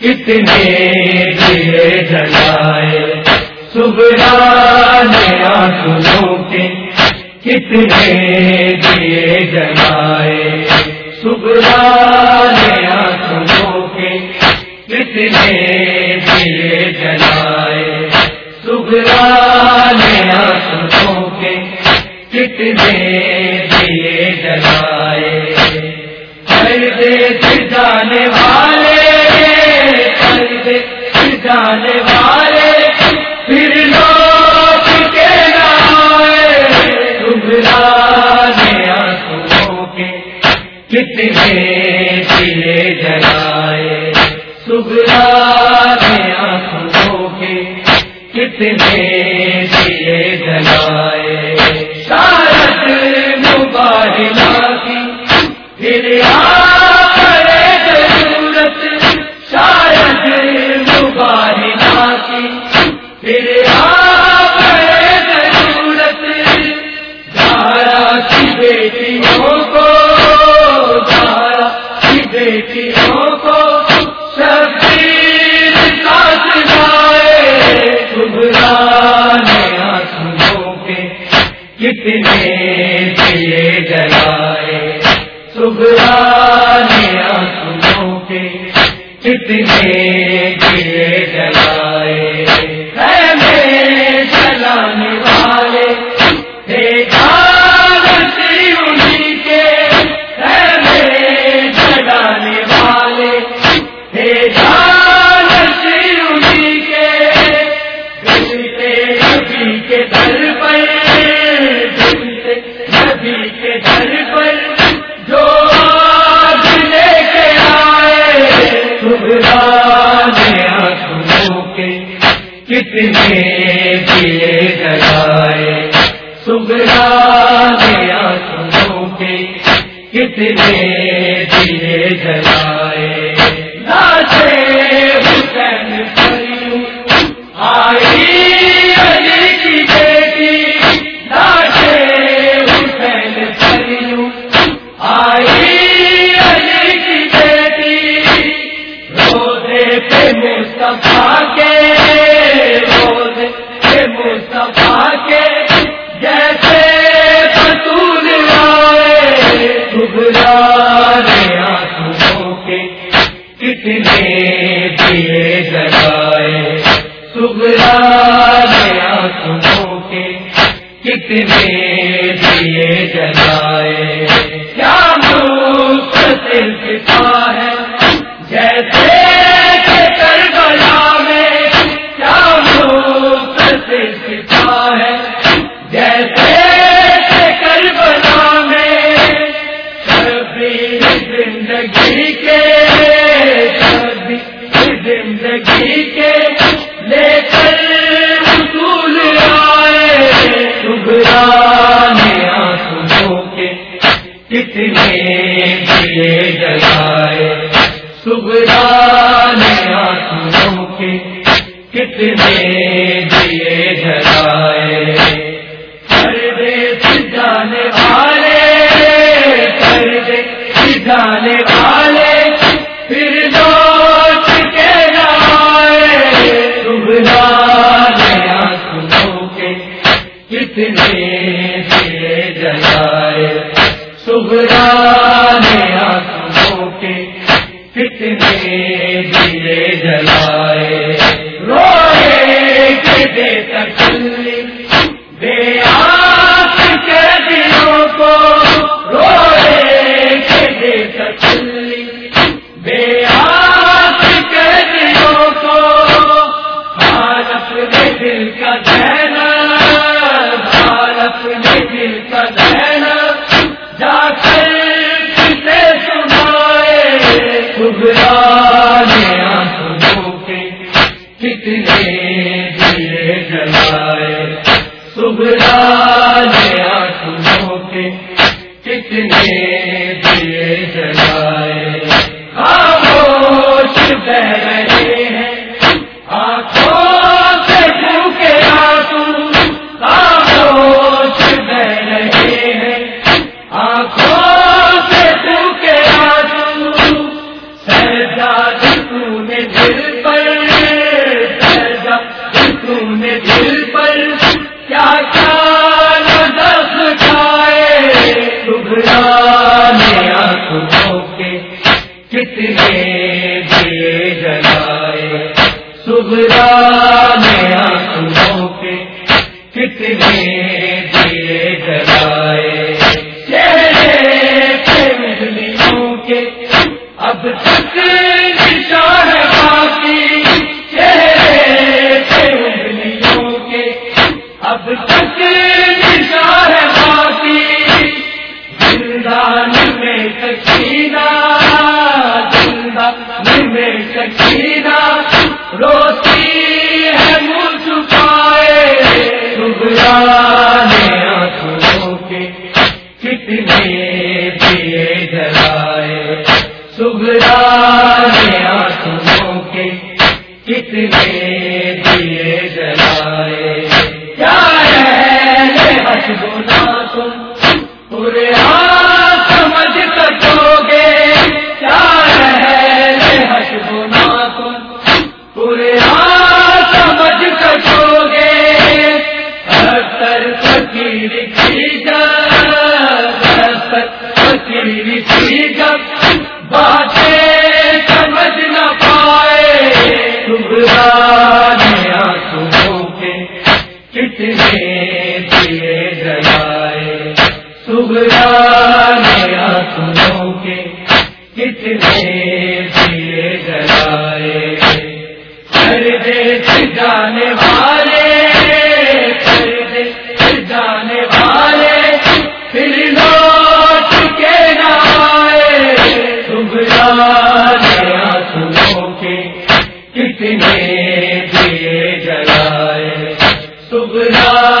کتنے دیے جلائے سبرا نے آنسوں کے کتنے دیے جلائے۔ سبرا کے کتنے دیے جلائے۔ دیے جلائے۔ جانے والے جانے والے، پھر لوٹ کے کے کتنے دیے جلائے۔ سبرانے کے کتنے کتنے دیے جلائے سبرانے آنسوں کے کتنے کتنے دیے جلائے؟ گیا آنسوں کے کتنے دیے جلائے؟ ناچے کتنے دیے جگائے سگلا سبرانے آنسوں کے کتنے دیے جگائے کیا دوست دل پتا ہے کتنے دیے جلائے۔ سبرانے آنسوں کے کتنے دیے جلائے۔ پردے جانے والے پردے جانے والے پھر لوٹ کے لائے سبرانے آنسوں کے کتنے کتنے دیے جلائے سبرانے آنکھوں کے کتنے دیے جلائے۔ چہرے پہ بجلیوں کے اب تک نشان باقی۔ چہرے پہ بجلیوں کے اب تک نشان باقی۔ زندان میں سکینہ دیے جلائے۔ کے کتنے دیے جلائے۔ کیا ہے گنا تم؟ پورے ہاتھ سمجھ کٹو گے کیا ہے گنا تم؟ پورے ہاتھ سمجھ کٹو گے کی فقیر جب باتیں سمجھ نہ پائے۔ سبرانے کے کتنے دیے جلائے سبرا شبھ